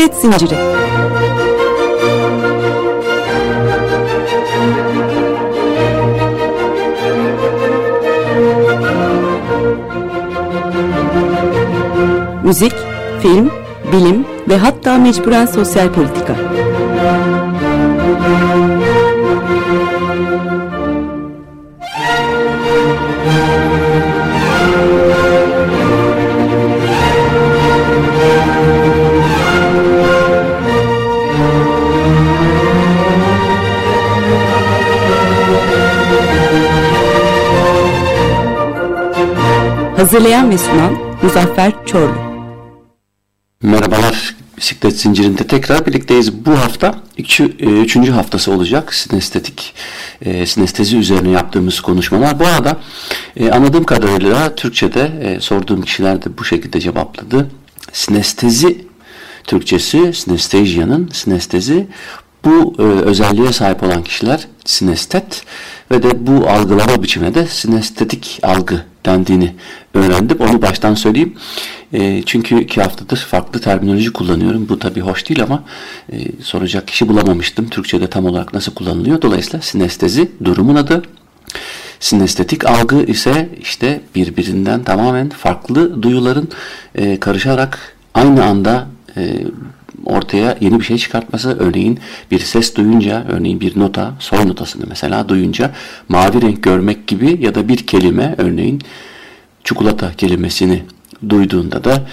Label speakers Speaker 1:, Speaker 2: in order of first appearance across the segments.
Speaker 1: Bisiklet Zinciri Müzik, film, bilim ve hatta mecburen sosyal politika. Hazırlayan ve sunan Muzaffer Çorlu.
Speaker 2: Merhabalar. Bisiklet zincirinde tekrar birlikteyiz. Bu hafta iki, e, üçüncü haftası olacak sinestetik, e, sinestezi üzerine yaptığımız konuşmalar. Bu arada e, anladığım kadarıyla Türkçe'de e, sorduğum kişiler de bu şekilde cevapladı. Sinestezi Türkçesi, sinestezia'nın sinestezi bu e, özelliğe sahip olan kişiler sinestet ve de bu algılama biçimine de sinestetik algı dendiğini öğrendim. Onu baştan söyleyeyim. E, çünkü iki haftadır farklı terminoloji kullanıyorum. Bu tabii hoş değil ama e, soracak kişi bulamamıştım. Türkçe'de tam olarak nasıl kullanılıyor. Dolayısıyla sinestezi durumun adı. Sinestetik algı ise işte birbirinden tamamen farklı duyuların e, karışarak aynı anda e, ortaya yeni bir şey çıkartması. Örneğin bir ses duyunca, örneğin bir nota, sol notasını mesela duyunca mavi renk görmek gibi ya da bir kelime, örneğin çikolata kelimesini duyduğunda da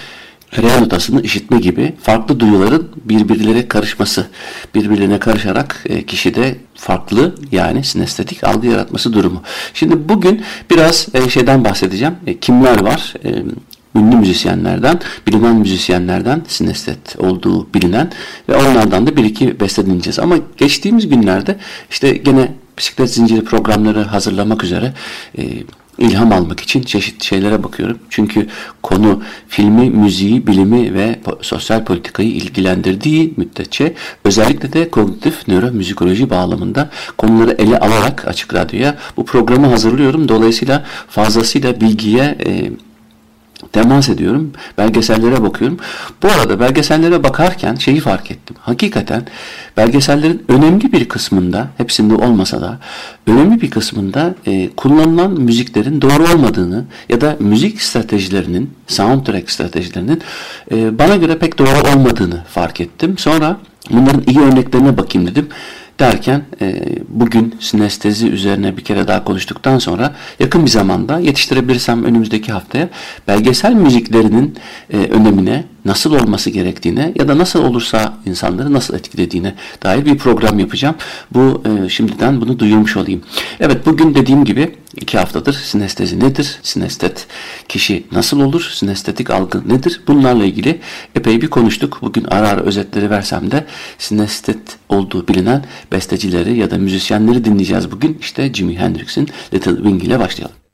Speaker 2: re notasını işitme gibi farklı duyuların birbirlere karışması, birbirlerine karışarak e, kişide farklı yani sinestetik algı yaratması durumu. Şimdi bugün biraz e, şeyden bahsedeceğim. E, kimler var? Ünlü müzisyenlerden, bilinen müzisyenlerden sinestet olduğu bilinen ve onlardan da bir iki beste dinleyeceğiz. Ama geçtiğimiz günlerde işte gene bisiklet zinciri programları hazırlamak üzere e, ilham almak için çeşitli şeylere bakıyorum. Çünkü konu filmi, müziği, bilimi ve sosyal politikayı ilgilendirdiği müddetçe özellikle de kognitif nöromüzikoloji bağlamında konuları ele alarak Açık Radyo'ya bu programı hazırlıyorum. Dolayısıyla fazlasıyla bilgiye e, temas ediyorum. Belgesellere bakıyorum. Bu arada belgesellere bakarken şeyi fark ettim. Hakikaten belgesellerin önemli bir kısmında, hepsinde olmasa da önemli bir kısmında e, kullanılan müziklerin doğru olmadığını ya da müzik stratejilerinin, soundtrack stratejilerinin e, bana göre pek doğru olmadığını fark ettim. Sonra bunların iyi örneklerine bakayım dedim derken e, bugün sinestezi üzerine bir kere daha konuştuktan sonra yakın bir zamanda yetiştirebilirsem önümüzdeki haftaya belgesel müziklerinin e, önemine nasıl olması gerektiğine ya da nasıl olursa insanları nasıl etkilediğine dair bir program yapacağım. Bu e, şimdiden bunu duyurmuş olayım. Evet bugün dediğim gibi iki haftadır sinestezi nedir? Sinestet kişi nasıl olur? Sinestetik algı nedir? Bunlarla ilgili epey bir konuştuk. Bugün ara ara özetleri versem de sinestet olduğu bilinen bestecileri ya da müzisyenleri dinleyeceğiz bugün. İşte Jimi Hendrix'in Little Wing ile başlayalım.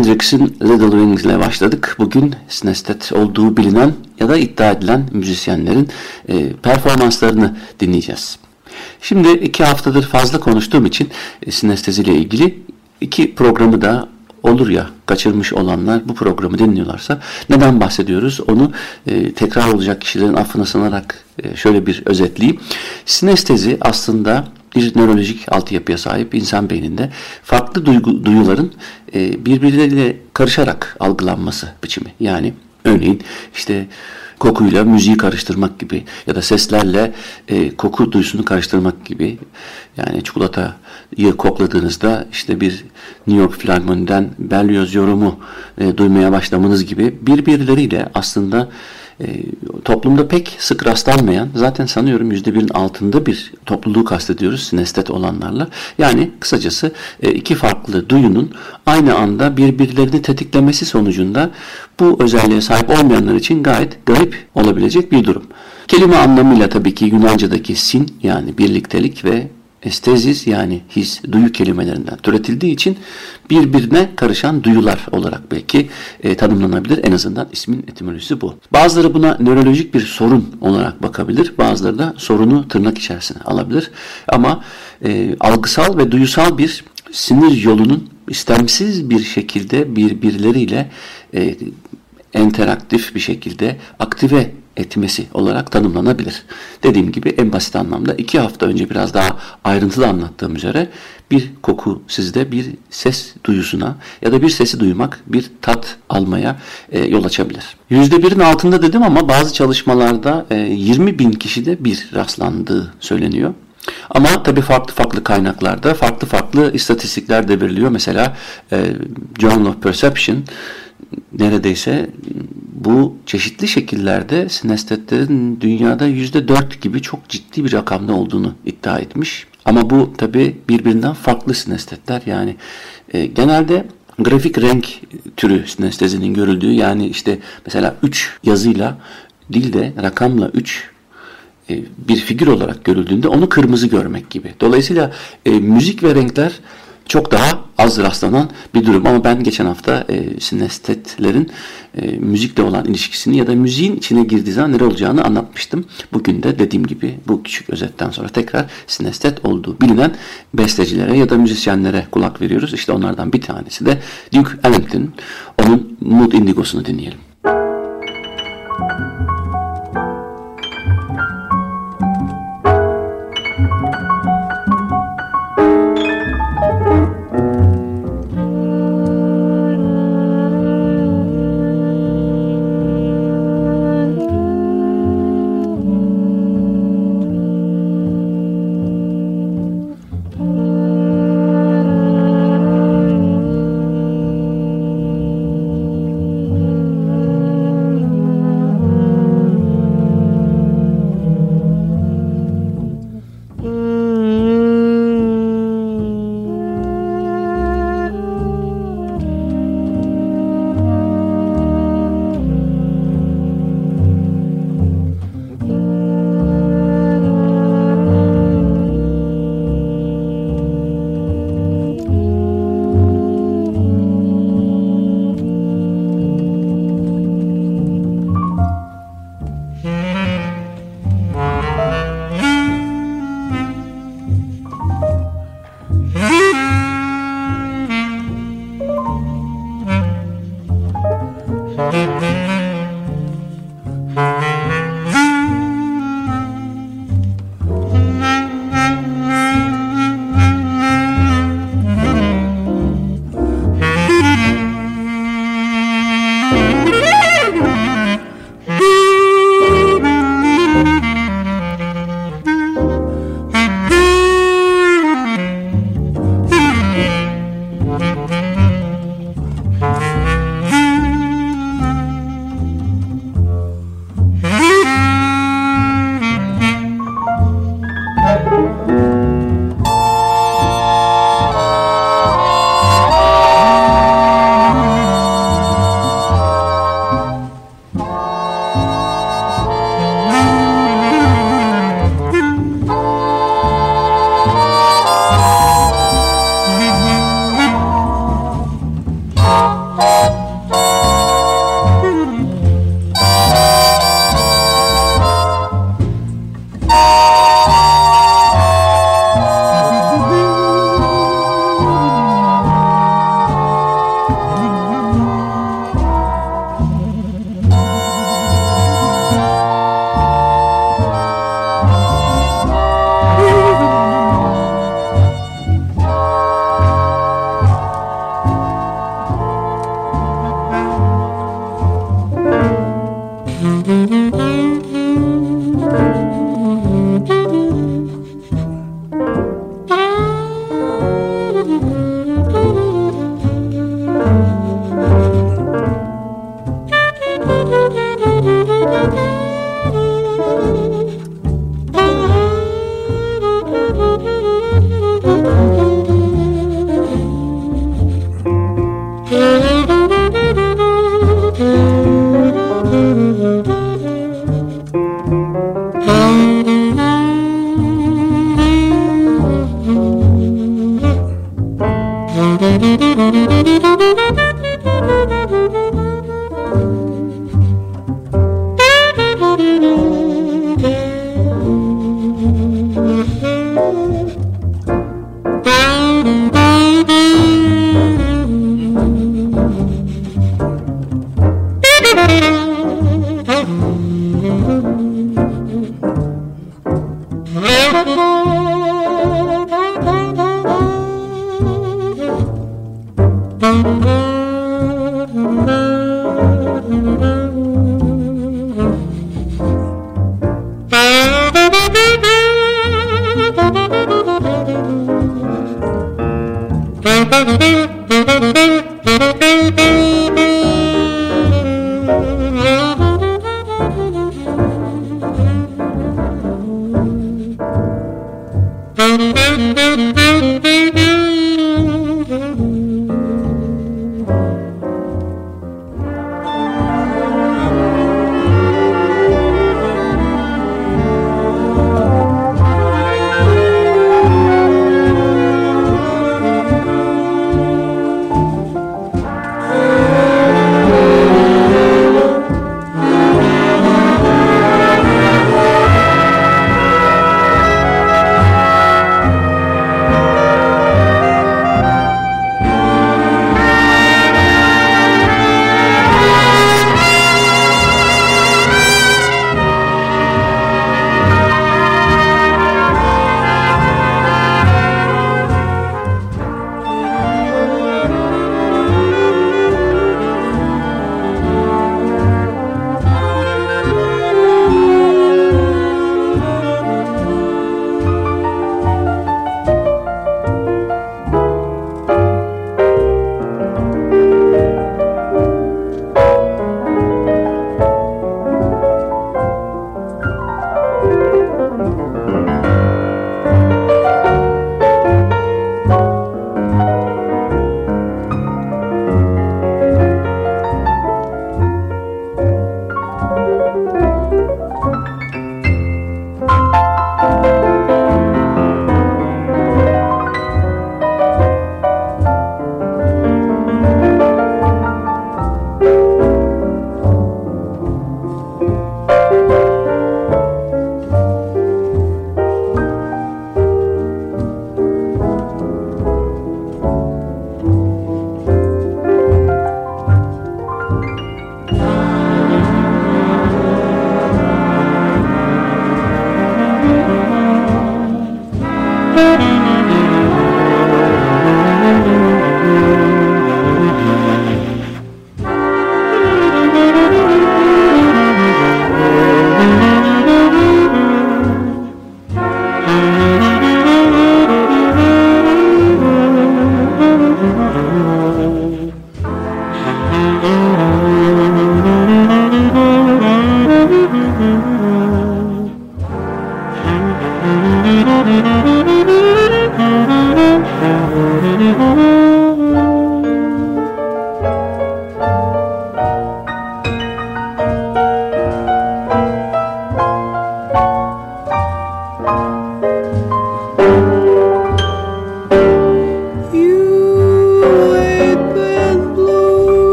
Speaker 2: Hendrix'in Little Wings ile başladık. Bugün sinestet olduğu bilinen ya da iddia edilen müzisyenlerin e, performanslarını dinleyeceğiz. Şimdi iki haftadır fazla konuştuğum için e, sinestezi ile ilgili iki programı da olur ya kaçırmış olanlar bu programı dinliyorlarsa neden bahsediyoruz onu e, tekrar olacak kişilerin affına sanarak e, şöyle bir özetleyeyim. Sinestezi aslında bir nörolojik altyapıya sahip insan beyninde farklı duygu, duyuların e, birbirleriyle karışarak algılanması biçimi. Yani örneğin işte kokuyla müziği karıştırmak gibi ya da seslerle e, koku duyusunu karıştırmak gibi. Yani çikolatayı kokladığınızda işte bir New York Filarmoni'den Berlioz yorumu e, duymaya başlamanız gibi birbirleriyle aslında e, toplumda pek sık rastlanmayan zaten sanıyorum yüzde birin altında bir topluluğu kastediyoruz sinestet olanlarla. Yani kısacası e, iki farklı duyunun aynı anda birbirlerini tetiklemesi sonucunda bu özelliğe sahip olmayanlar için gayet garip olabilecek bir durum. Kelime anlamıyla tabii ki Yunanca'daki sin yani birliktelik ve estezis yani his, duyu kelimelerinden türetildiği için birbirine karışan duyular olarak belki e, tanımlanabilir. En azından ismin etimolojisi bu. Bazıları buna nörolojik bir sorun olarak bakabilir. Bazıları da sorunu tırnak içerisine alabilir. Ama e, algısal ve duyusal bir sinir yolunun istemsiz bir şekilde birbirleriyle e, interaktif bir şekilde aktive etmesi olarak tanımlanabilir. Dediğim gibi en basit anlamda iki hafta önce biraz daha ayrıntılı anlattığım üzere bir koku sizde bir ses duyusuna ya da bir sesi duymak bir tat almaya e, yol açabilir. %1'in altında dedim ama bazı çalışmalarda e, 20 bin kişide bir rastlandığı söyleniyor. Ama tabii farklı farklı kaynaklarda farklı farklı istatistikler de veriliyor. Mesela e, Journal of Perception neredeyse bu çeşitli şekillerde sinestetlerin dünyada yüzde dört gibi çok ciddi bir rakamda olduğunu iddia etmiş. Ama bu tabi birbirinden farklı sinestetler yani e, genelde grafik renk türü sinestezinin görüldüğü yani işte mesela 3 yazıyla değil de rakamla 3 e, bir figür olarak görüldüğünde onu kırmızı görmek gibi. Dolayısıyla e, müzik ve renkler çok daha az rastlanan bir durum. Ama ben geçen hafta e, sinestetlerin e, müzikle olan ilişkisini ya da müziğin içine girdiği zaman ne olacağını anlatmıştım. Bugün de dediğim gibi bu küçük özetten sonra tekrar sinestet olduğu bilinen bestecilere ya da müzisyenlere kulak veriyoruz. İşte onlardan bir tanesi de Duke Ellington. Onun Mood Indigo'sunu dinleyelim.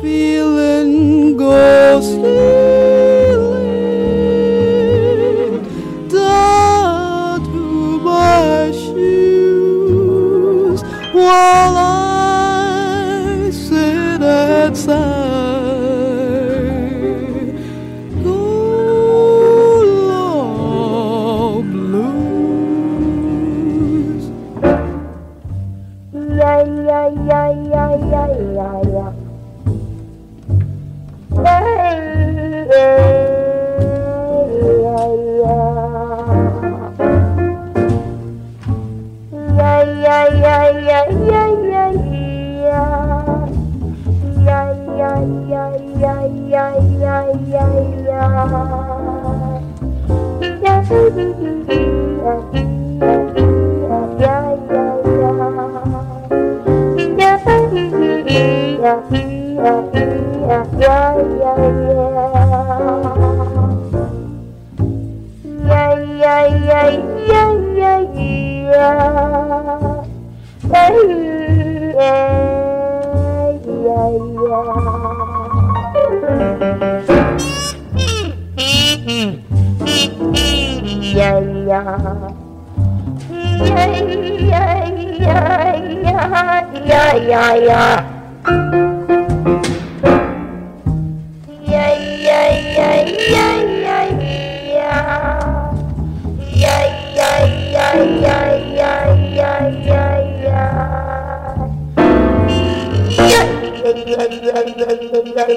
Speaker 3: feeling ghostly.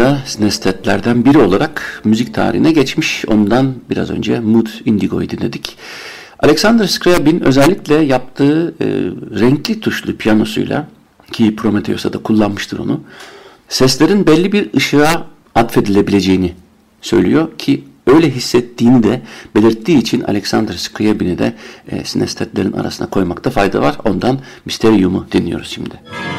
Speaker 2: Ellington'da sinestetlerden biri olarak müzik tarihine geçmiş. Ondan biraz önce Mood Indigo'yu dinledik. Alexander Scriabin özellikle yaptığı e, renkli tuşlu piyanosuyla ki Prometheus'a da kullanmıştır onu. Seslerin belli bir ışığa atfedilebileceğini söylüyor ki öyle hissettiğini de belirttiği için Alexander Scriabin'i de e, sinestetlerin arasına koymakta fayda var. Ondan Mysterium'u dinliyoruz şimdi. Müzik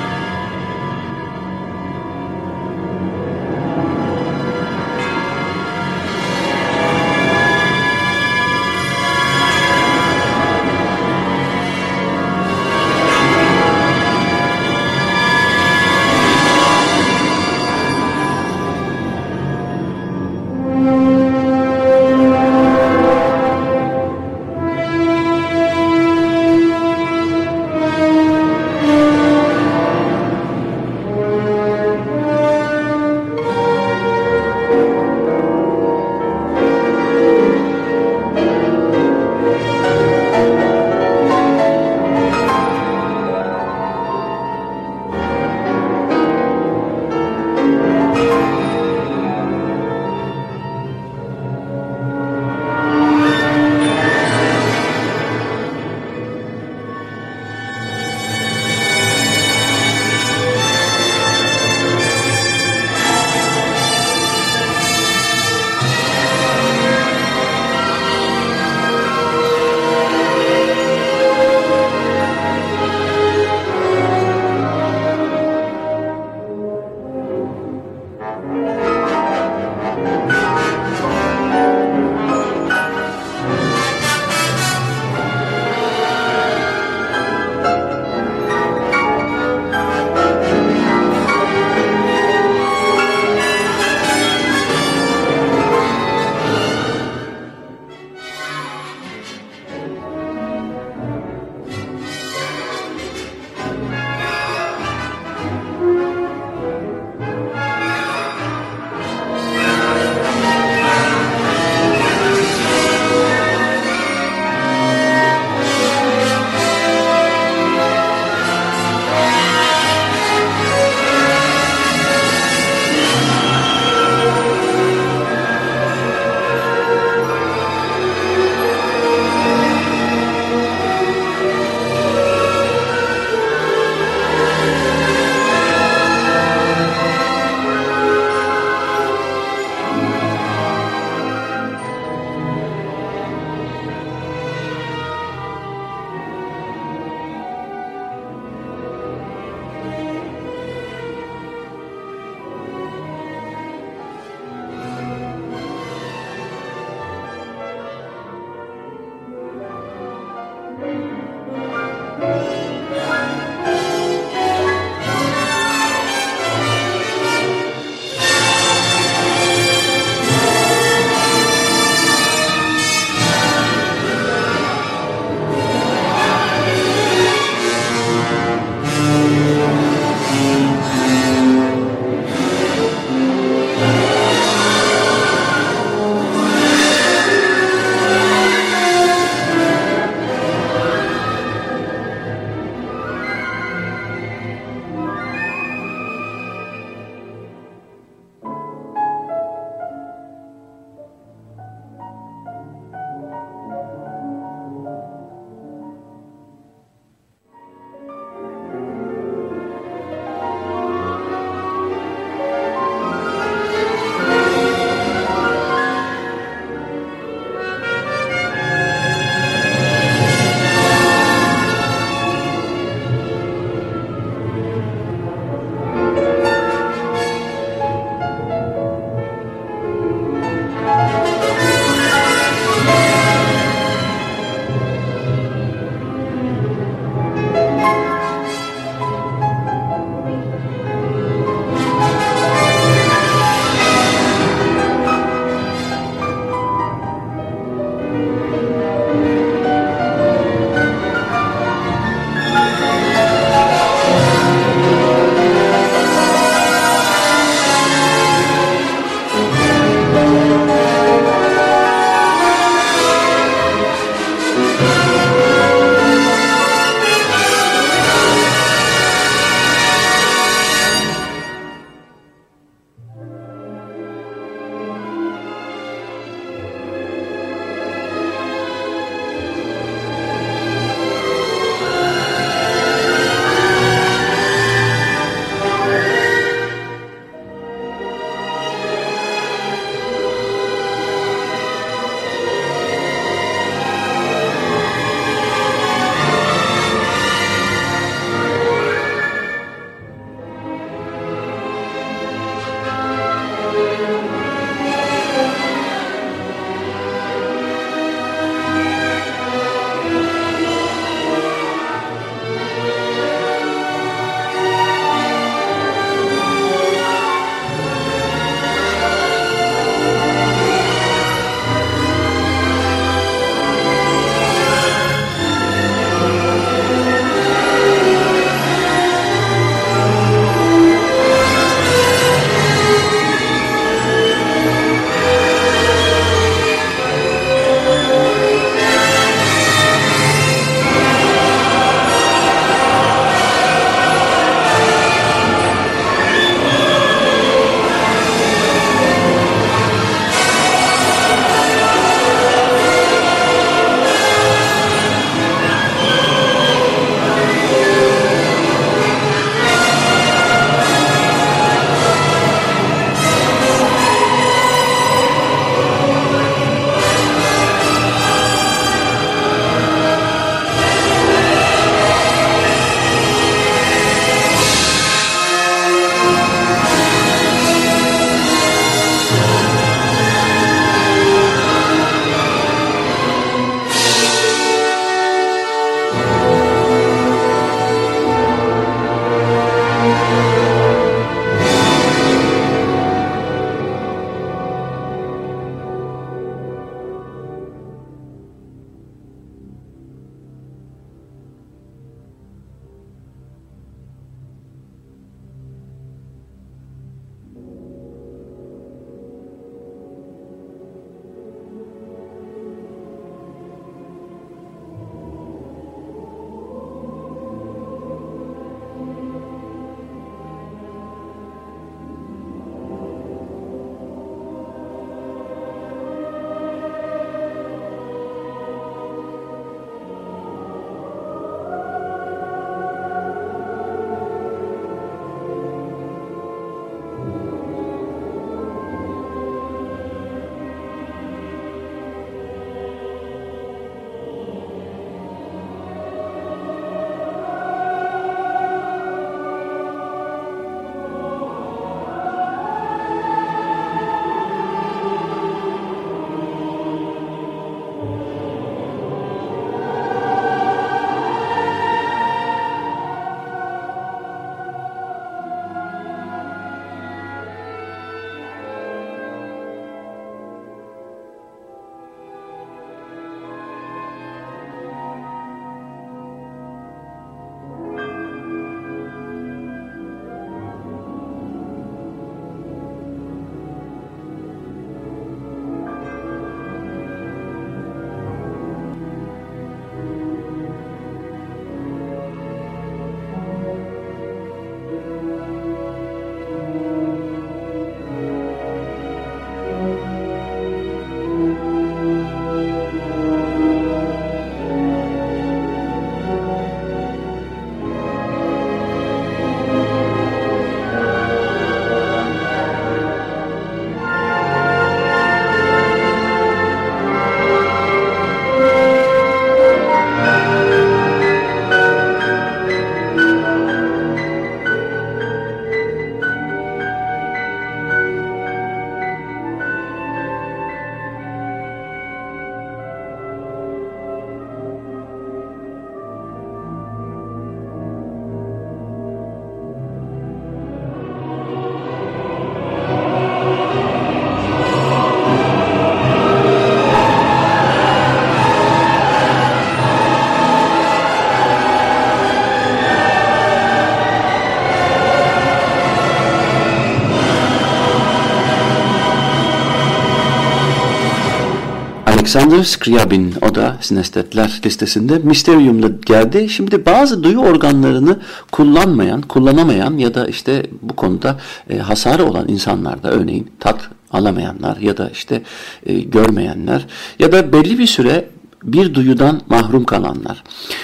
Speaker 4: Alexander Scriabin o da sinestetler listesinde Mysterium'da geldi. Şimdi bazı duyu organlarını kullanmayan, kullanamayan ya da işte bu konuda e, hasarı olan insanlarda örneğin tat alamayanlar ya da işte e, görmeyenler ya da belli bir süre bir duyudan mahrum kalanlar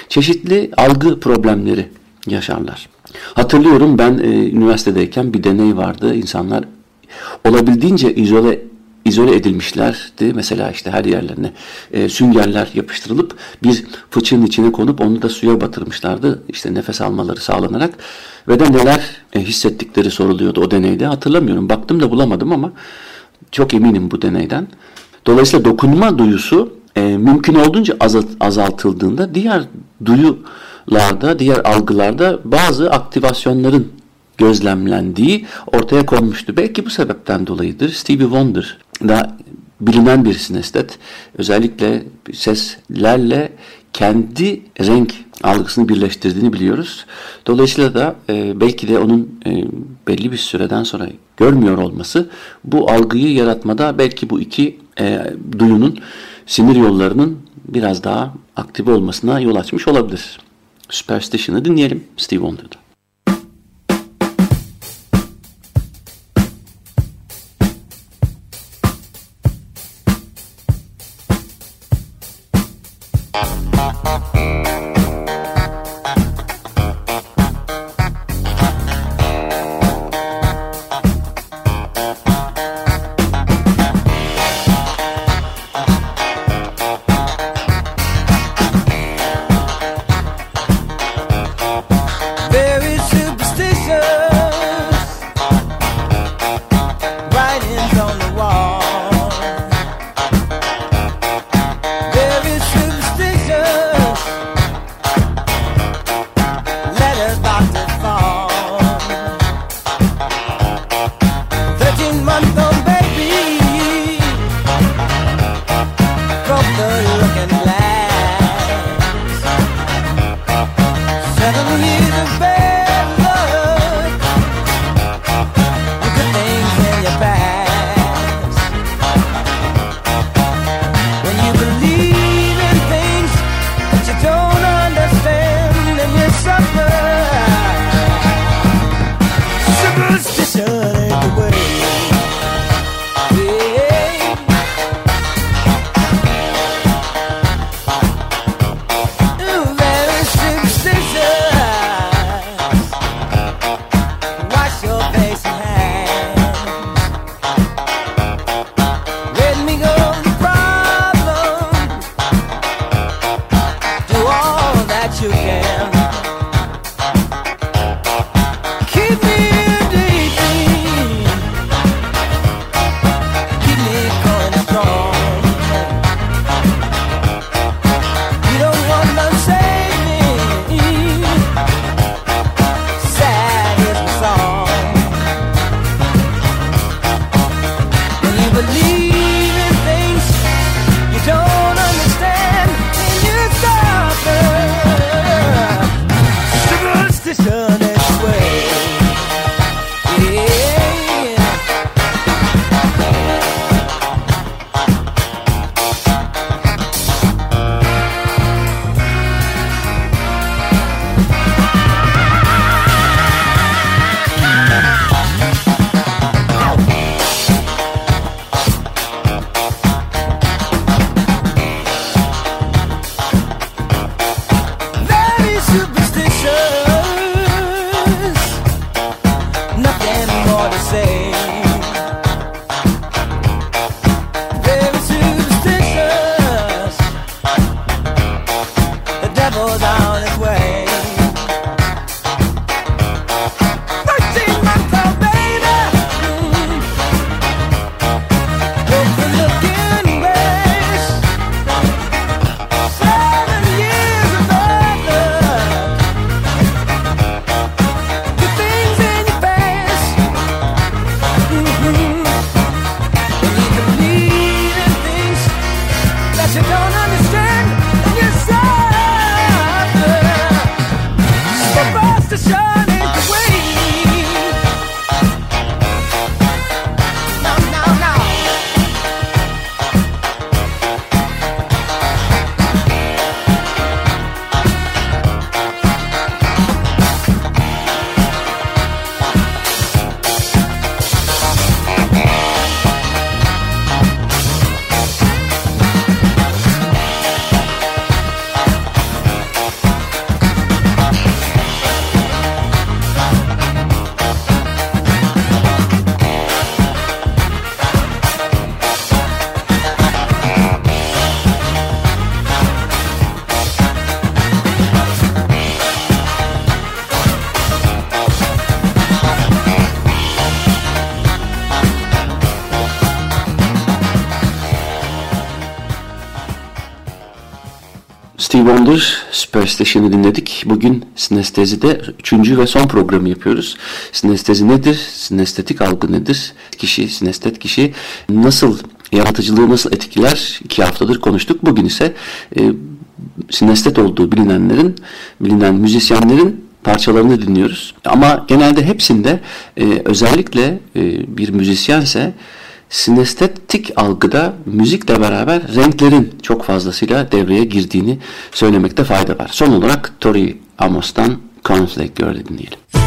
Speaker 4: çeşitli algı problemleri yaşarlar. Hatırlıyorum ben e, üniversitedeyken bir deney vardı. İnsanlar olabildiğince izole izole edilmişlerdi. Mesela işte her yerlerine e, süngerler yapıştırılıp bir fıçının içine konup onu da suya batırmışlardı. İşte nefes almaları sağlanarak ve de neler e, hissettikleri soruluyordu o deneyde. Hatırlamıyorum. Baktım da bulamadım ama çok eminim bu deneyden. Dolayısıyla dokunma duyusu e, mümkün olduğunca azaltıldığında diğer duyularda, diğer algılarda bazı aktivasyonların gözlemlendiği ortaya konmuştu. Belki bu sebepten dolayıdır. Stevie Wonder da bilinen bir sinestet özellikle seslerle kendi renk algısını birleştirdiğini biliyoruz. Dolayısıyla da e, belki de onun e, belli bir süreden sonra görmüyor olması bu algıyı yaratmada belki bu iki e, duyunun sinir yollarının biraz daha aktif olmasına yol açmış olabilir. Superstition'ı dinleyelim Steve Wonder'da.
Speaker 2: Superstation'ı dinledik. Bugün sinestezide üçüncü ve son programı yapıyoruz. Sinestezi nedir? Sinestetik algı nedir? Kişi, sinestet kişi nasıl, yaratıcılığı nasıl etkiler? İki haftadır konuştuk. Bugün ise e, sinestet olduğu bilinenlerin, bilinen müzisyenlerin parçalarını dinliyoruz. Ama genelde hepsinde e, özellikle e, bir müzisyense sinestetik algıda müzikle beraber renklerin çok fazlasıyla devreye girdiğini söylemekte fayda var. Son olarak Tori Amos'tan Conflict Girl'ü dinleyelim.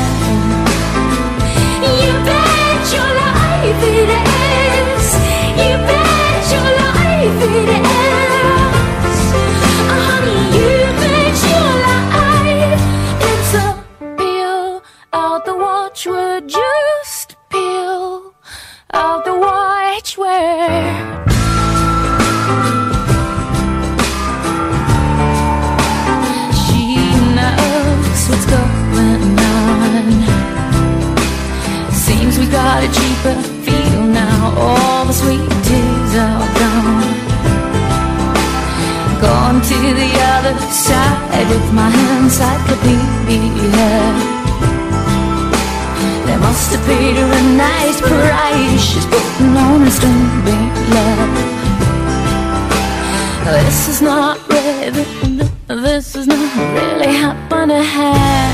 Speaker 5: It is. You bet your life it is. All the sweet tears are gone. Gone to the other side with my encyclopedia. They must have paid her a nice price. She's putting on a stupid love. This is not really, this is not really happening.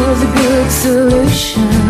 Speaker 5: was a good solution.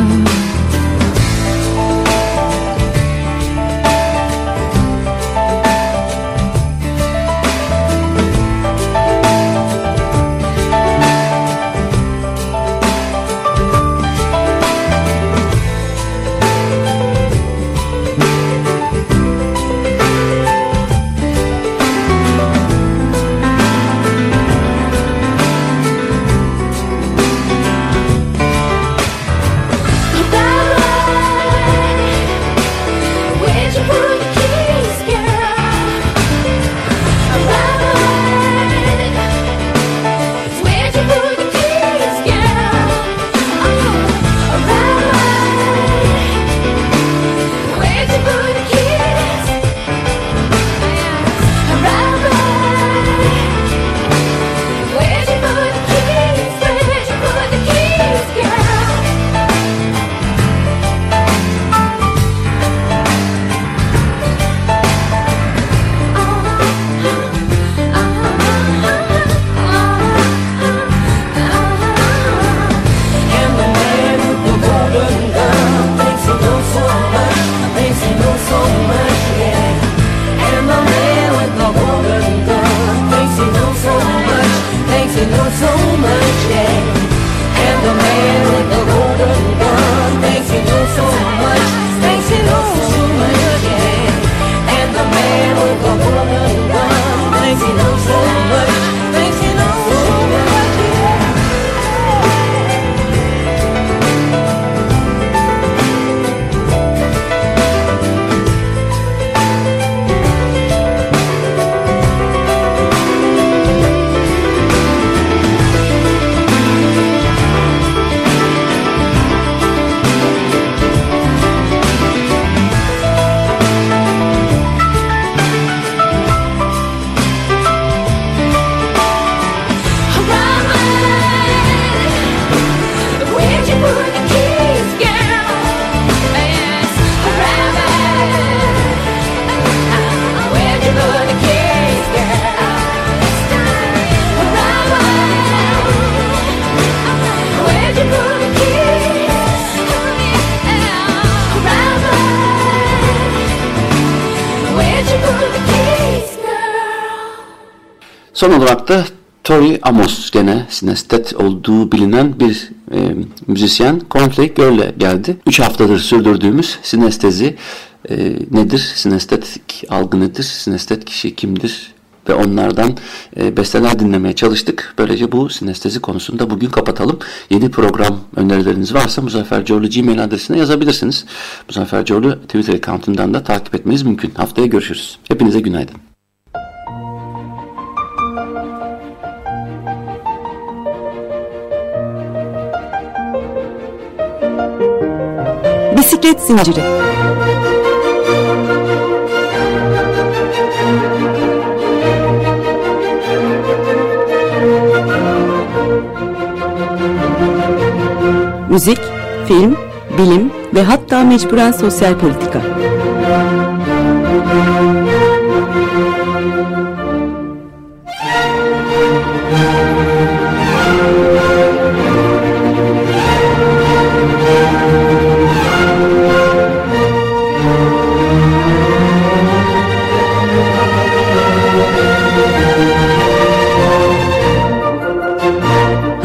Speaker 2: Son olarak da Tori Amos gene sinestet olduğu bilinen bir e, müzisyen Cornflake Girl'le geldi. 3 haftadır sürdürdüğümüz sinestezi e, nedir? Sinestetik algı nedir? Sinestet kişi kimdir? Ve onlardan e, besteler dinlemeye çalıştık. Böylece bu sinestezi konusunda bugün kapatalım. Yeni program önerileriniz varsa Muzaffer Coğlu Gmail adresine yazabilirsiniz. Muzaffer Coğlu Twitter account'undan da takip etmeniz mümkün. Haftaya görüşürüz. Hepinize günaydın.
Speaker 1: Bisiklet zinciri. Müzik, film, bilim ve hatta mecburen sosyal politika.